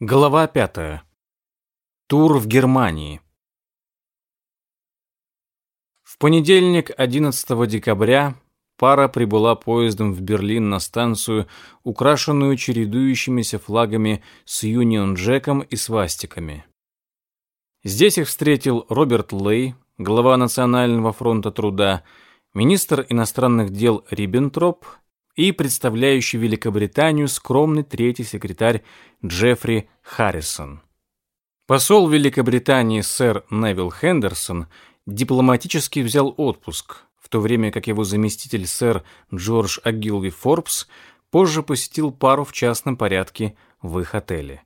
Глава пятая. Тур в Германии. В понедельник, 11 декабря, пара прибыла поездом в Берлин на станцию, украшенную чередующимися флагами с Юнион Джеком и свастиками. Здесь их встретил Роберт Лей, глава Национального фронта труда, министр иностранных дел Риббентроп и представляющий Великобританию скромный третий секретарь Джеффри Харрисон. Посол Великобритании сэр Невил Хендерсон дипломатически взял отпуск, в то время как его заместитель сэр Джордж Агилви Форбс позже посетил пару в частном порядке в их отеле.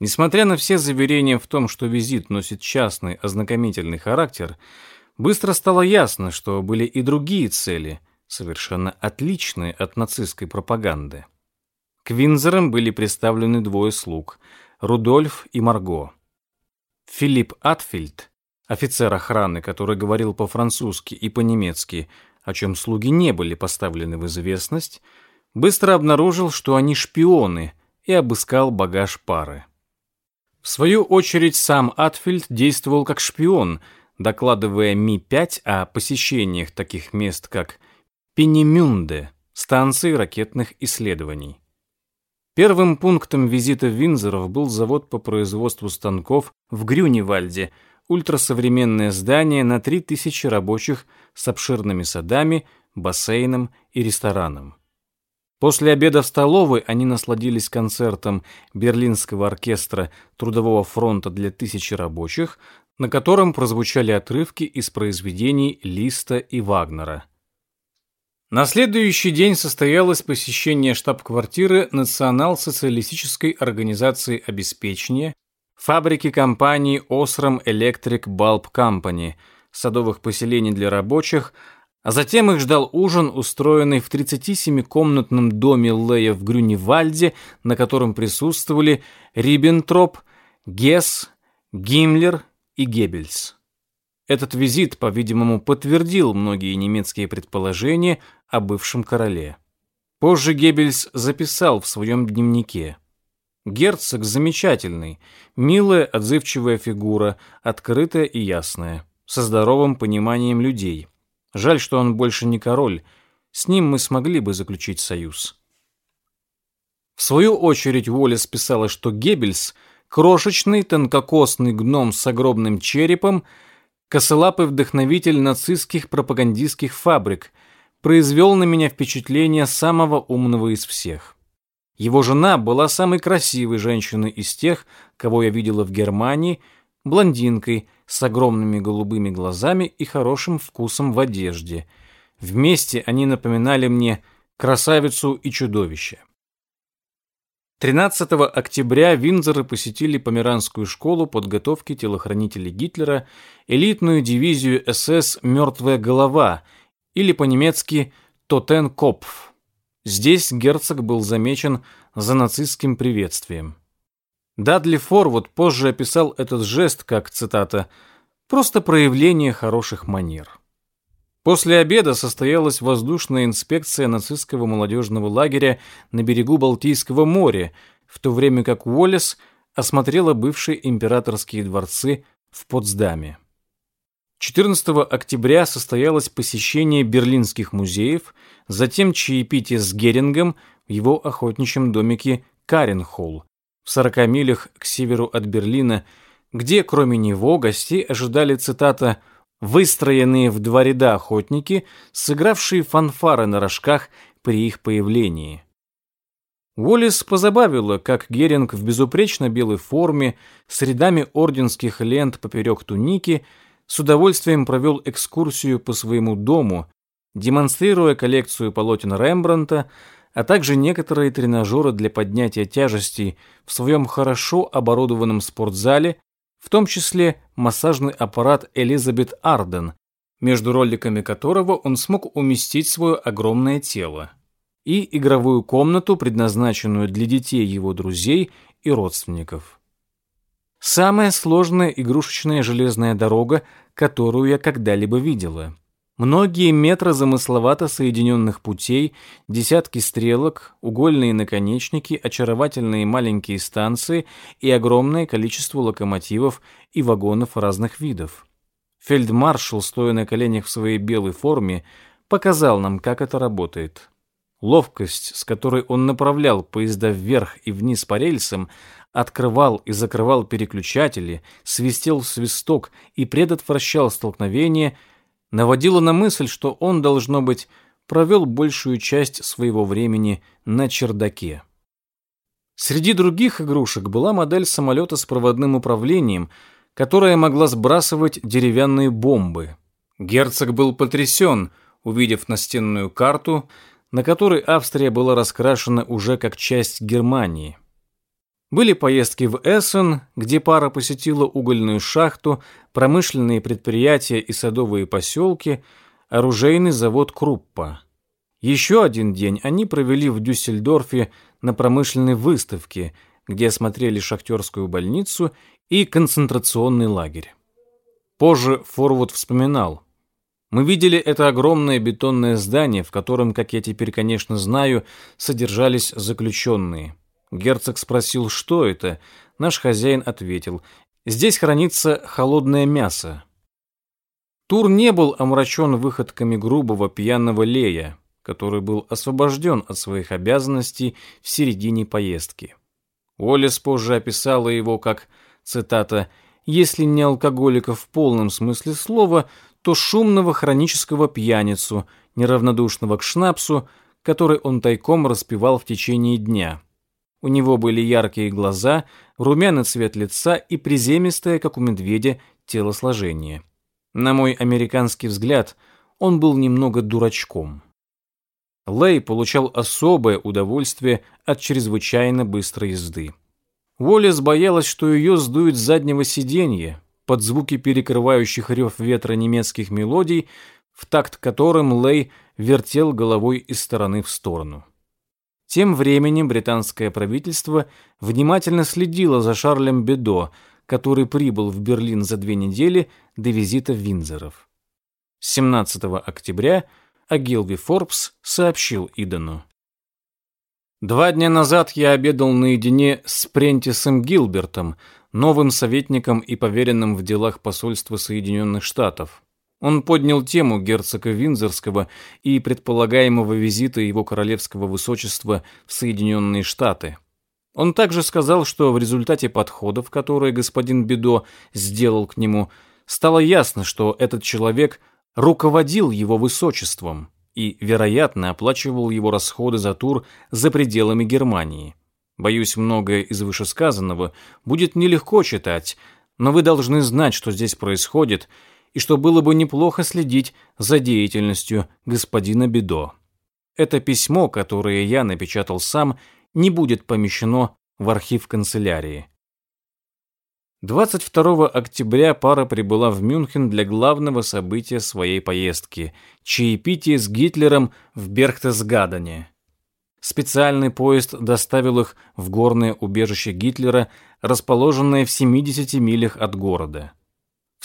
Несмотря на все заверения в том, что визит носит частный ознакомительный характер, быстро стало ясно, что были и другие цели – совершенно отличные от нацистской пропаганды. К Винзорам были представлены двое слуг – Рудольф и Марго. Филипп Атфильд, офицер охраны, который говорил по-французски и по-немецки, о чем слуги не были поставлены в известность, быстро обнаружил, что они шпионы, и обыскал багаж пары. В свою очередь сам Атфильд действовал как шпион, докладывая Ми-5 о посещениях таких мест, как Пенемюнде, станции ракетных исследований. Первым пунктом визита Винзоров был завод по производству станков в Грюневальде, ультрасовременное здание на 3000 рабочих с обширными садами, бассейном и рестораном. После обеда в столовой они насладились концертом Берлинского оркестра Трудового фронта для тысячи рабочих, на котором прозвучали отрывки из произведений Листа и Вагнера – на следующий день состоялось посещение штаб-квартиры Национал-социалистической организации обеспечения, фабрики компании Osram Electric Bulb Company, садовых поселений для рабочих, а затем их ждал ужин, устроенный в 37-комнатном доме Лея в Грюневальде, на котором присутствовали Риббентроп, Гесс, Гиммлер и Геббельс. Этот визит, по-видимому, подтвердил многие немецкие предположения о бывшем короле. Позже Геббельс записал в своем дневнике. Герцог замечательный, милая, отзывчивая фигура, открытая и ясная, со здоровым пониманием людей. Жаль, что он больше не король, с ним мы смогли бы заключить союз. В свою очередь Уоллес писала, что Геббельс – крошечный тонкокосный гном с огромным черепом, косолапый вдохновитель нацистских пропагандистских фабрик – произвел на меня впечатление самого умного из всех. Его жена была самой красивой женщиной из тех, кого я видела в Германии, блондинкой с огромными голубыми глазами и хорошим вкусом в одежде. Вместе они напоминали мне красавицу и чудовище. 13 октября Винзоры посетили Померанскую школу подготовки телохранителей Гитлера, элитную дивизию СС «Мертвая голова», или по-немецки «Тотенкопф». Здесь герцог был замечен за нацистским приветствием. Дадли Форвуд позже описал этот жест как, цитата, «просто проявление хороших манер». После обеда состоялась воздушная инспекция нацистского молодежного лагеря на берегу Балтийского моря, в то время как Уоллес осмотрела бывшие императорские дворцы в Потсдаме. 14 октября состоялось посещение берлинских музеев, затем чаепитие с Герингом в его охотничьем домике Каренхолл в 40 милях к северу от Берлина, где кроме него гостей ожидали, цитата, «выстроенные в два ряда охотники, сыгравшие фанфары на рожках при их появлении». Уоллес позабавила, как Геринг в безупречно белой форме с рядами орденских лент поперек туники – с удовольствием провел экскурсию по своему дому, демонстрируя коллекцию полотен Рембрандта, а также некоторые тренажеры для поднятия тяжестей в своем хорошо оборудованном спортзале, в том числе массажный аппарат Элизабет Арден, между роликами которого он смог уместить свое огромное тело, и игровую комнату, предназначенную для детей его друзей и родственников. Самая сложная игрушечная железная дорога, которую я когда-либо видела. Многие метры замысловато соединенных путей, десятки стрелок, угольные наконечники, очаровательные маленькие станции и огромное количество локомотивов и вагонов разных видов. Фельдмаршал, стоя на коленях в своей белой форме, показал нам, как это работает. Ловкость, с которой он направлял поезда вверх и вниз по рельсам, открывал и закрывал переключатели, свистел свисток и предотвращал столкновение – наводило на мысль, что он, должно быть, провел большую часть своего времени на чердаке. Среди других игрушек была модель самолета с проводным управлением, которая могла сбрасывать деревянные бомбы. Герцог был потрясен, увидев настенную карту, на которой Австрия была раскрашена уже как часть Германии. Были поездки в Эссен, где пара посетила угольную шахту, промышленные предприятия и садовые поселки, оружейный завод Круппа. Еще один день они провели в Дюссельдорфе на промышленной выставке, где осмотрели шахтерскую больницу и концентрационный лагерь. Позже Форвуд вспоминал. «Мы видели это огромное бетонное здание, в котором, как я теперь, конечно, знаю, содержались заключенные». Герцог спросил, что это. Наш хозяин ответил, здесь хранится холодное мясо. Тур не был омрачен выходками грубого пьяного Лея, который был освобожден от своих обязанностей в середине поездки. Уоллес позже описала его как, цитата, «если не алкоголика в полном смысле слова, то шумного хронического пьяницу, неравнодушного к шнапсу, который он тайком распивал в течение дня». У него были яркие глаза, румяный цвет лица и приземистое, как у медведя, телосложение. На мой американский взгляд, он был немного дурачком. Лэй получал особое удовольствие от чрезвычайно быстрой езды. Уоллес боялась, что ее сдует с заднего сиденья под звуки перекрывающих рев ветра немецких мелодий, в такт которым Лэй вертел головой из стороны в сторону. Тем временем британское правительство внимательно следило за Шарлем Бедо, который прибыл в Берлин за две недели до визита Винзоров. 17 октября Агилви Форбс сообщил Идану. Два дня назад я обедал наедине с Прентисом Гилбертом, новым советником и поверенным в делах посольства Соединенных Штатов. Он поднял тему герцога Винзорского и предполагаемого визита его королевского высочества в Соединенные Штаты. Он также сказал, что в результате подходов, которые господин Бедо сделал к нему, стало ясно, что этот человек руководил его высочеством и, вероятно, оплачивал его расходы за тур за пределами Германии. Боюсь, многое из вышесказанного будет нелегко читать, но вы должны знать, что здесь происходит – и что было бы неплохо следить за деятельностью господина Бедо. Это письмо, которое я напечатал сам, не будет помещено в архив канцелярии. 22 октября пара прибыла в Мюнхен для главного события своей поездки – чаепитие с Гитлером в Берхтесгадене. Специальный поезд доставил их в горное убежище Гитлера, расположенное в 70 милях от города.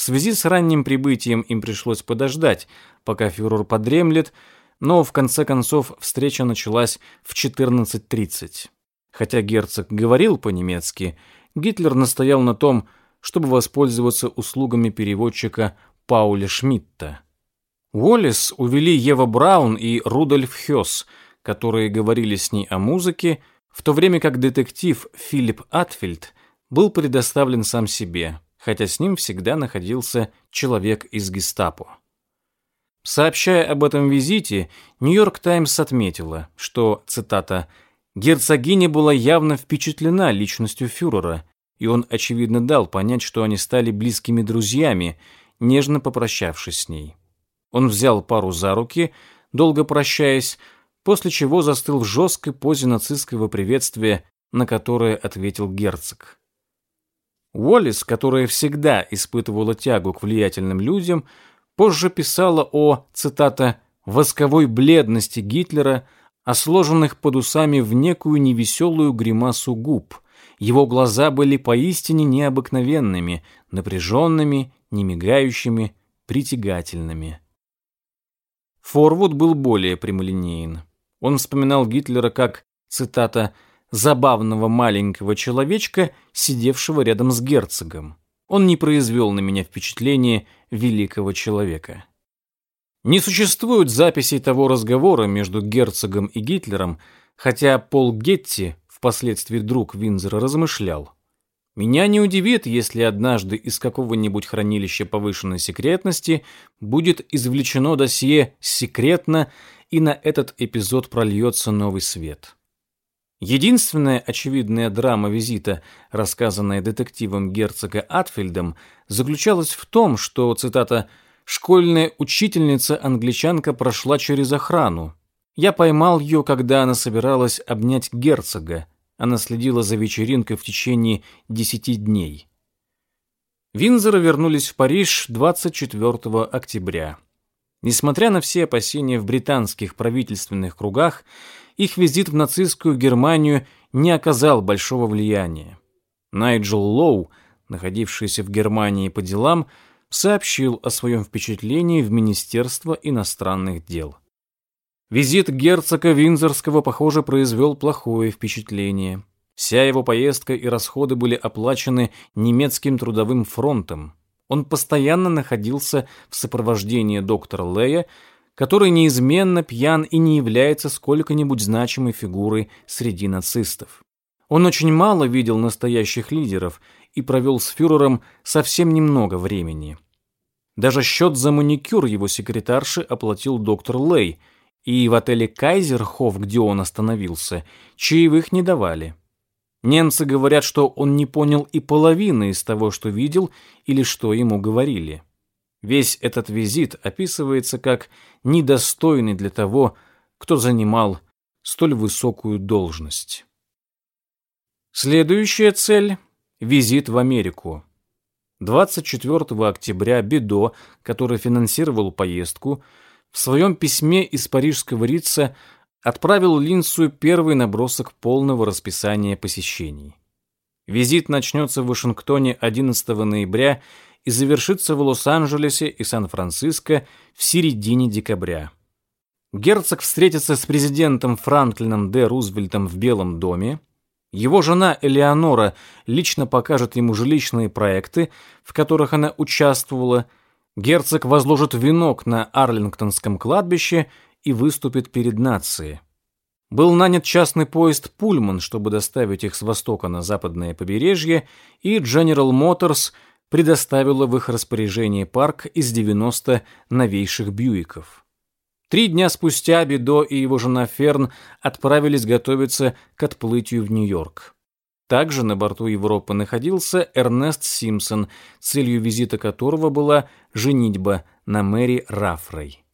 В связи с ранним прибытием им пришлось подождать, пока фюрер подремлет, но в конце концов встреча началась в 14.30. Хотя герцог говорил по-немецки, Гитлер настоял на том, чтобы воспользоваться услугами переводчика Пауля Шмидта. Уоллес увели Ева Браун и Рудольф Хёс, которые говорили с ней о музыке, в то время как детектив Филипп Атфельд был предоставлен сам себе хотя с ним всегда находился человек из гестапо. Сообщая об этом визите, Нью-Йорк Таймс отметила, что, цитата, «герцогиня была явно впечатлена личностью фюрера, и он, очевидно, дал понять, что они стали близкими друзьями, нежно попрощавшись с ней. Он взял пару за руки, долго прощаясь, после чего застыл в жесткой позе нацистского приветствия, на которое ответил герцог. Уоллес, которая всегда испытывала тягу к влиятельным людям, позже писала о, цитата, «восковой бледности Гитлера, о сложенных под усами в некую невеселую гримасу губ. Его глаза были поистине необыкновенными, напряженными, немигающими, притягательными». Форвуд был более прямолинеен. Он вспоминал Гитлера как, цитата, «забавного маленького человечка, сидевшего рядом с герцогом. Он не произвел на меня впечатление великого человека». Не существует записей того разговора между герцогом и Гитлером, хотя Пол Гетти, впоследствии друг Винзера, размышлял. Меня не удивит, если однажды из какого-нибудь хранилища повышенной секретности будет извлечено досье секретно, и на этот эпизод прольется новый свет. Единственная очевидная драма визита, рассказанная детективом герцога Атфельдом, заключалась в том, что, цитата, Школьная учительница-англичанка прошла через охрану. Я поймал ее, когда она собиралась обнять герцога. Она следила за вечеринкой в течение десяти дней. Винзоры вернулись в Париж 24 октября. Несмотря на все опасения в британских правительственных кругах, их визит в нацистскую Германию не оказал большого влияния. Найджел Лоу, находившийся в Германии по делам, сообщил о своем впечатлении в Министерство иностранных дел. Визит герцога Винзорского, похоже, произвел плохое впечатление. Вся его поездка и расходы были оплачены немецким трудовым фронтом. Он постоянно находился в сопровождении доктора Лея, который неизменно пьян и не является сколько-нибудь значимой фигурой среди нацистов. Он очень мало видел настоящих лидеров и провел с фюрером совсем немного времени. Даже счет за маникюр его секретарши оплатил доктор Лей, и в отеле «Кайзерхоф», где он остановился, чаевых не давали. Немцы говорят, что он не понял и половины из того, что видел или что ему говорили. Весь этот визит описывается как недостойный для того, кто занимал столь высокую должность. Следующая цель – визит в Америку. 24 октября Бедо, который финансировал поездку, в своем письме из парижского Рица отправил Линсу первый набросок полного расписания посещений. Визит начнется в Вашингтоне 11 ноября и завершится в Лос-Анджелесе и Сан-Франциско в середине декабря. Герцог встретится с президентом Франклином Д. Рузвельтом в Белом доме, его жена Элеонора лично покажет ему жилищные проекты, в которых она участвовала. Герцог возложит венок на Арлингтонском кладбище и выступит перед нацией. Был нанят частный поезд «Пульман», чтобы доставить их с востока на западное побережье, и General Motors предоставила в их распоряжение парк из 90 новейших Бьюиков. Три дня спустя Бидо и его жена Ферн отправились готовиться к отплытию в Нью-Йорк. Также на борту Европы находился Эрнест Симпсон, целью визита которого была женитьба на Мэри Рафрей.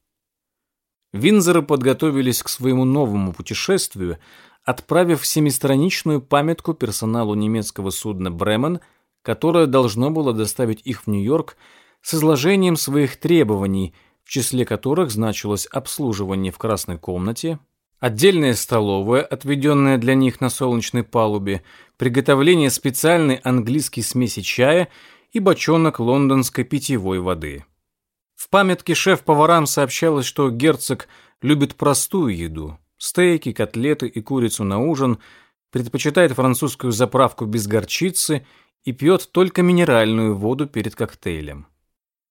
Винзоры подготовились к своему новому путешествию, отправив семистраничную памятку персоналу немецкого судна «Бремен», которое должно было доставить их в Нью-Йорк с изложением своих требований – в числе которых значилось обслуживание в красной комнате, отдельная столовая, отведенная для них на солнечной палубе, приготовление специальной английской смеси чая и бочонок лондонской питьевой воды. В памятке шеф-поварам сообщалось, что герцог любит простую еду – стейки, котлеты и курицу на ужин, предпочитает французскую заправку без горчицы и пьет только минеральную воду перед коктейлем.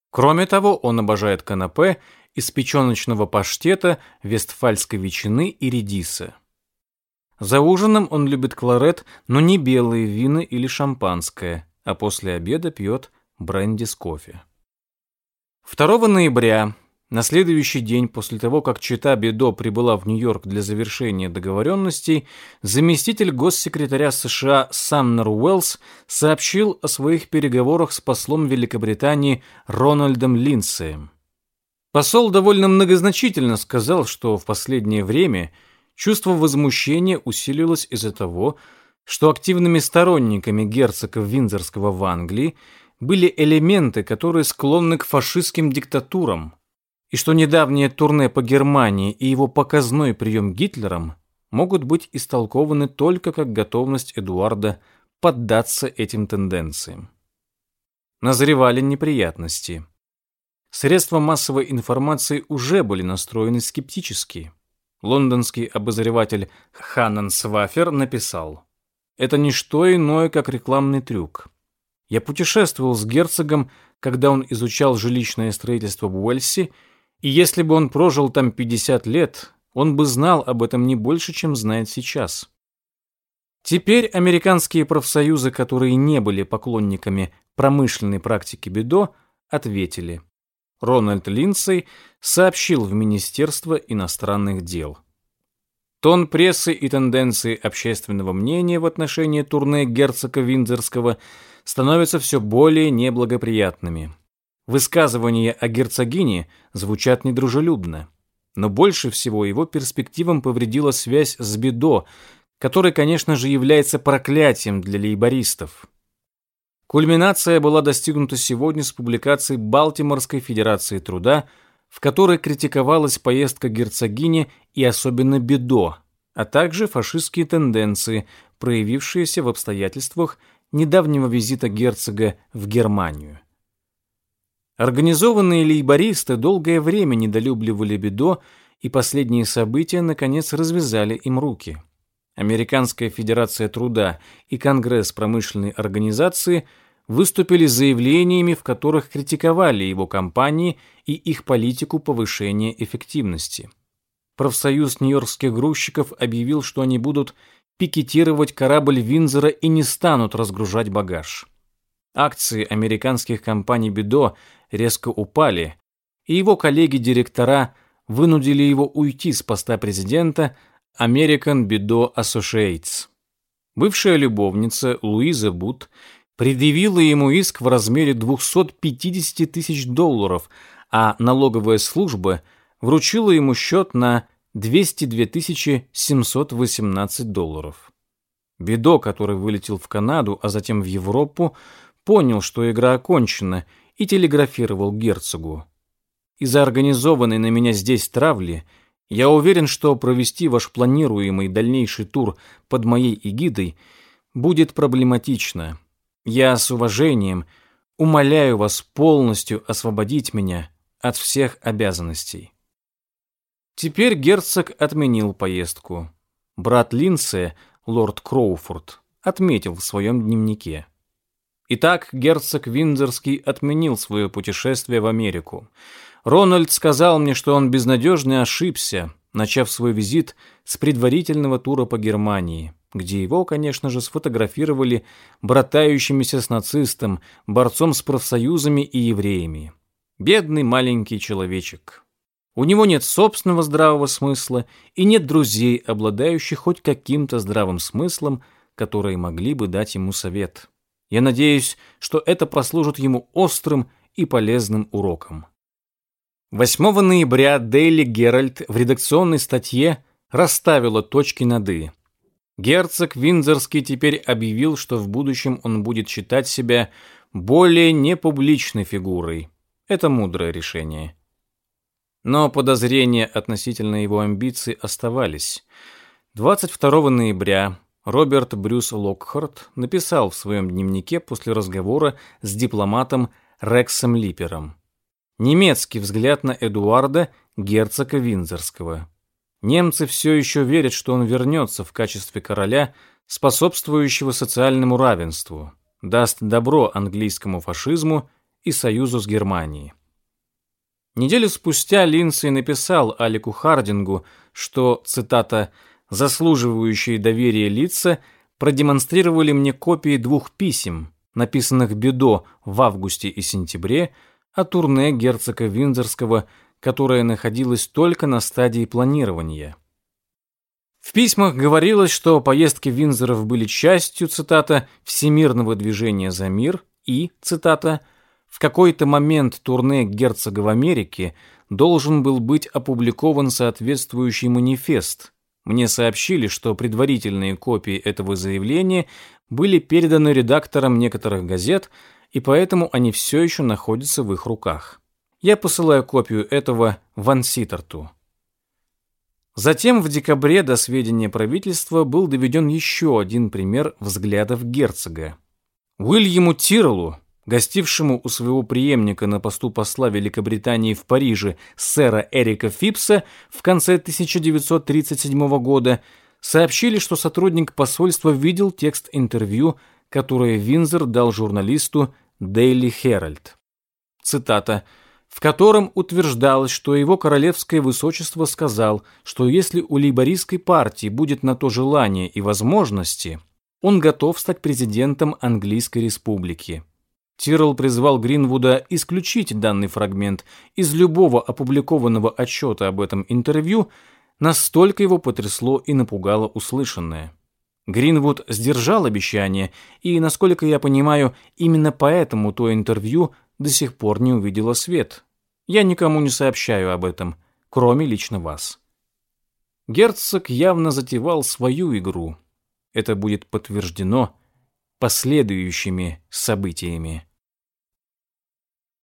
Кроме того, он обожает канапе из печеночного паштета, вестфальской ветчины и редиса. За ужином он любит кларет, но не белые вина или шампанское, а после обеда пьет бренди с кофе. 2 ноября на следующий день после того, как Чита Бедо прибыла в Нью-Йорк для завершения договоренностей, заместитель госсекретаря США Самнер Уэллс сообщил о своих переговорах с послом Великобритании Рональдом Линдсеем. Посол довольно многозначительно сказал, что в последнее время чувство возмущения усилилось из-за того, что активными сторонниками герцога Виндзорского в Англии были элементы, которые склонны к фашистским диктатурам, и что недавнее турне по Германии и его показной прием Гитлером могут быть истолкованы только как готовность Эдуарда поддаться этим тенденциям. Назревали неприятности. Средства массовой информации уже были настроены скептически. Лондонский обозреватель Ханнан Свафер написал «Это не что иное, как рекламный трюк. Я путешествовал с герцогом, когда он изучал жилищное строительство в Уэльсе, и если бы он прожил там 50 лет, он бы знал об этом не больше, чем знает сейчас». Теперь американские профсоюзы, которые не были поклонниками промышленной практики Бедо, ответили. Рональд Линдсей сообщил в Министерство иностранных дел. Тон прессы и тенденции общественного мнения в отношении турне герцога Виндзорского становятся все более неблагоприятными. Высказывания о герцогине звучат недружелюбно. Но больше всего его перспективам повредила связь с Бедо, который, конечно же, является проклятием для лейбористов. Кульминация была достигнута сегодня с публикацией Балтиморской Федерации труда, в которой критиковалась поездка герцогини и особенно Бедо, а также фашистские тенденции, проявившиеся в обстоятельствах недавнего визита герцога в Германию. Организованные лейбористы долгое время недолюбливали Бедо, и последние события, наконец, развязали им руки. Американская Федерация труда и Конгресс промышленной организации выступили с заявлениями, в которых критиковали его компании и их политику повышения эффективности. Профсоюз нью-йоркских грузчиков объявил, что они будут пикетировать корабль Винзера и не станут разгружать багаж. Акции американских компаний Бидо резко упали, и его коллеги-директора вынудили его уйти с поста президента, American Bido Associates. Бывшая любовница Луиза Бут предъявила ему иск в размере 250 тысяч долларов, а налоговая служба вручила ему счет на 202 718 долларов. Бидо, который вылетел в Канаду, а затем в Европу, понял, что игра окончена, и телеграфировал герцогу. Из-за организованной на меня здесь травли – я уверен, что провести ваш планируемый дальнейший тур под моей эгидой будет проблематично. Я с уважением умоляю вас полностью освободить меня от всех обязанностей. Теперь герцог отменил поездку. Брат Линсе, лорд Кроуфорд, отметил в своем дневнике. Итак, герцог Виндзорский отменил свое путешествие в Америку. Рональд сказал мне, что он безнадежно ошибся, начав свой визит с предварительного тура по Германии, где его, конечно же, сфотографировали братающимися с нацистом, борцом с профсоюзами и евреями. Бедный маленький человечек. У него нет собственного здравого смысла и нет друзей, обладающих хоть каким-то здравым смыслом, которые могли бы дать ему совет. Я надеюсь, что это послужит ему острым и полезным уроком. 8 ноября Дейли Геральт в редакционной статье расставила точки над «и». Герцог Виндзорский теперь объявил, что в будущем он будет считать себя более непубличной фигурой. Это мудрое решение. Но подозрения относительно его амбиций оставались. 22 ноября Роберт Брюс Локхарт написал в своем дневнике после разговора с дипломатом Рексом Липером. Немецкий взгляд на Эдуарда, герцога Виндзорского. Немцы все еще верят, что он вернется в качестве короля, способствующего социальному равенству, даст добро английскому фашизму и союзу с Германией. Неделю спустя Линдсей написал Алику Хардингу, что, цитата, «заслуживающие доверия лица продемонстрировали мне копии двух писем, написанных Бедо в августе и сентябре, о турне герцога Виндзорского, которое находилось только на стадии планирования. В письмах говорилось, что поездки Винзоров были частью, цитата, «всемирного движения за мир» и, цитата, «в какой-то момент турне герцога в Америке должен был быть опубликован соответствующий манифест. Мне сообщили, что предварительные копии этого заявления были переданы редакторам некоторых газет, и поэтому они все еще находятся в их руках. Я посылаю копию этого Ван Ситерту. Затем в декабре до сведения правительства был доведен еще один пример взглядов герцога. Уильяму Тиролу, гостившему у своего преемника на посту посла Великобритании в Париже сэра Эрика Фипса в конце 1937 года, сообщили, что сотрудник посольства видел текст интервью, которое Винзер дал журналисту Daily Herald. Цитата в котором утверждалось, что его королевское высочество сказал, что если у лейбористской партии будет на то желание и возможности, он готов стать президентом Английской республики. Тирл призвал Гринвуда исключить данный фрагмент из любого опубликованного отчета об этом интервью, настолько его потрясло и напугало услышанное. Гринвуд сдержал обещание, и, насколько я понимаю, именно поэтому то интервью до сих пор не увидело свет. Я никому не сообщаю об этом, кроме лично вас. Герцог явно затевал свою игру. Это будет подтверждено последующими событиями.